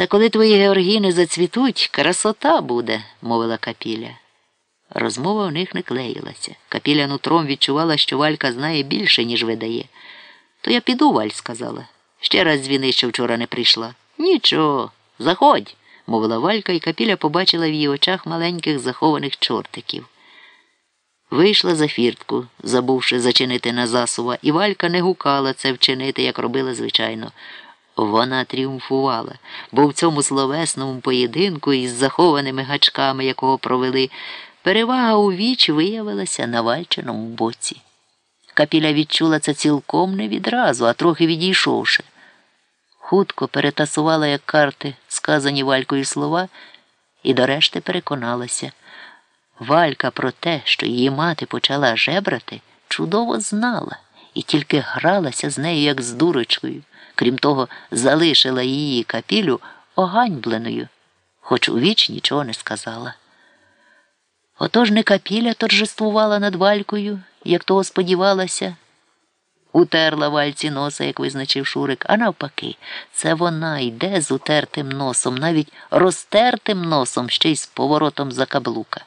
Та коли твої георгіни зацвітуть, красота буде, мовила капіля. Розмова в них не клеїлася. Капіля нутром відчувала, що Валька знає більше, ніж видає. То я піду, Валь, сказала. Ще раз дзвіни, що вчора не прийшла. Нічого, заходь, мовила Валька, і капіля побачила в її очах маленьких захованих чортиків. Вийшла за фіртку, забувши зачинити на засува, і Валька не гукала це вчинити, як робила звичайно. Вона тріумфувала, бо в цьому словесному поєдинку із захованими гачками, якого провели, перевага у віч виявилася на вальчиному боці. Капіля відчула це цілком не відразу, а трохи відійшовши. Хутко перетасувала, як карти, сказані валькою слова, і до решти переконалася. Валька про те, що її мати почала жебрати, чудово знала і тільки гралася з нею, як з дурочкою. Крім того, залишила її капілю оганьбленою, хоч у віч нічого не сказала. Отож не капіля торжествувала над валькою, як того сподівалася. Утерла вальці носа, як визначив Шурик, а навпаки, це вона йде з утертим носом, навіть розтертим носом, ще й з поворотом за каблука.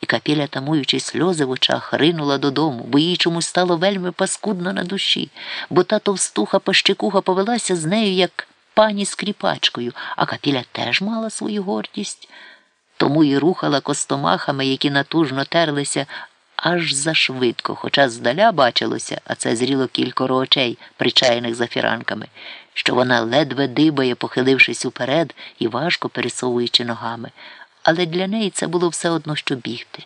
І капіля, тамуючи сльози в очах, ринула додому, бо їй чомусь стало вельми паскудно на душі, бо та товстуха пащикуха повелася з нею, як пані скріпачкою, а капіля теж мала свою гордість. Тому і рухала костомахами, які натужно терлися аж зашвидко, хоча здаля бачилося, а це зріло кількоро очей, причаяних за фіранками, що вона ледве дибає, похилившись уперед і важко пересовуючи ногами але для неї це було все одно, що бігти.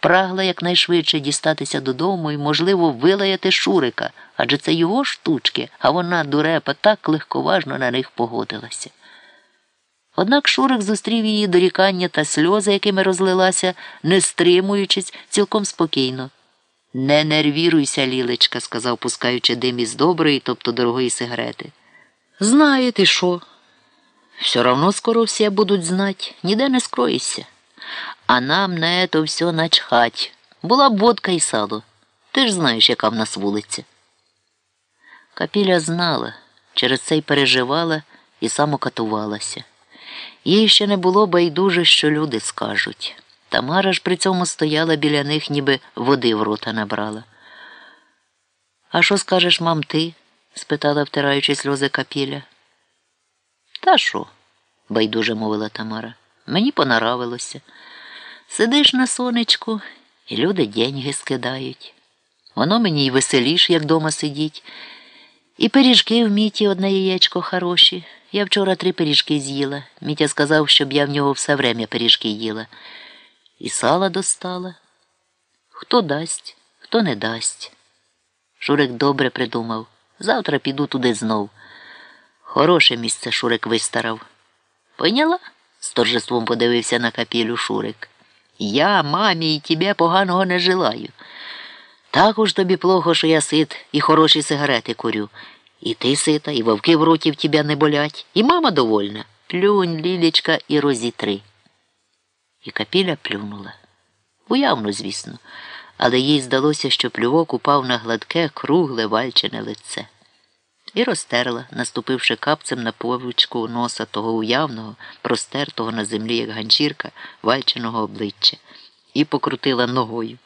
Прагла якнайшвидше дістатися додому і, можливо, вилаяти Шурика, адже це його штучки, а вона, дурепа, так легковажно на них погодилася. Однак Шурик зустрів її дорікання та сльози, якими розлилася, не стримуючись, цілком спокійно. Не нервіруйся, лілечка, сказав, пускаючи дим із доброї, тобто дорогої сигарети. Знаєте що? Все равно скоро все будуть знать, ніде не скроїшся. А нам на это все начхать. Була б водка і сало. Ти ж знаєш, яка в нас вулиця. Капіля знала, через це й переживала і самокатувалася. Їй ще не було байдуже, що люди скажуть. Тамара ж при цьому стояла біля них, ніби води в рота набрала. А що скажеш, мам, ти? спитала, втираючи сльози капіля. Та що? байдуже мовила Тамара. Мені понаравилося. Сидиш на сонечку, і люди деньги скидають. Воно мені й веселіш, як дома сидіть. І пиріжки в міті одне яєчко хороші. Я вчора три пиріжки з'їла. Мітя сказав, щоб я в нього все время пиріжки їла. І сала достала. Хто дасть, хто не дасть. Шурик добре придумав. Завтра піду туди знов. Хороше місце Шурик вистарав. Поняла? з торжеством подивився на капілю Шурик. Я, мамі, і тебе поганого не желаю. Також тобі плохо, що я сит і хороші сигарети курю. І ти сита, і вовки в роті в тебе не болять, і мама довольна. Плюнь, лілечка, і розітри. І капіля плюнула. Уявно, звісно, але їй здалося, що плювок упав на гладке, кругле вальчене лице і розтерла, наступивши капцем на повичку носа того уявного, простертого на землі, як ганчірка, вальченого обличчя, і покрутила ногою,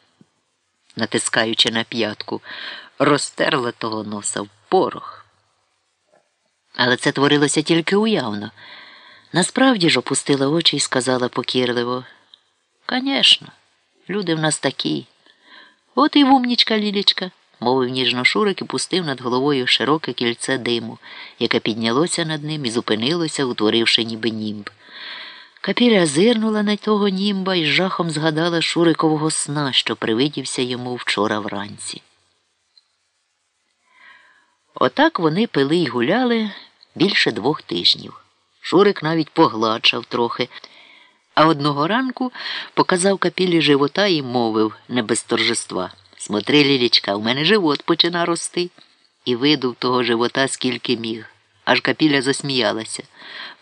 натискаючи на п'ятку, розтерла того носа в порох. Але це творилося тільки уявно. Насправді ж опустила очі і сказала покірливо, «Конечно, люди в нас такі. От і вумнічка Лілічка мовив ніжно Шурик і пустив над головою широке кільце диму, яке піднялося над ним і зупинилося, утворивши ніби німб. Капіля зирнула на того німба і жахом згадала Шурикового сна, що привидівся йому вчора вранці. Отак вони пили й гуляли більше двох тижнів. Шурик навіть погладшав трохи, а одного ранку показав капілі живота і мовив не без торжества. Смотри, Лілічка, у мене живот почина рости. І видув того живота скільки міг. Аж капіля засміялася.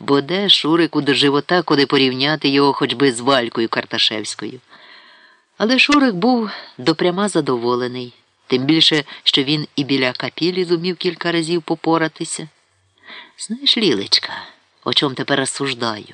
Бо де Шурику до живота, куди порівняти його хоч би з Валькою Карташевською. Але Шурик був допряма задоволений, тим більше, що він і біля капілі зумів кілька разів попоратися. Знаєш, Лілечка, о чому тепер розсуждаю.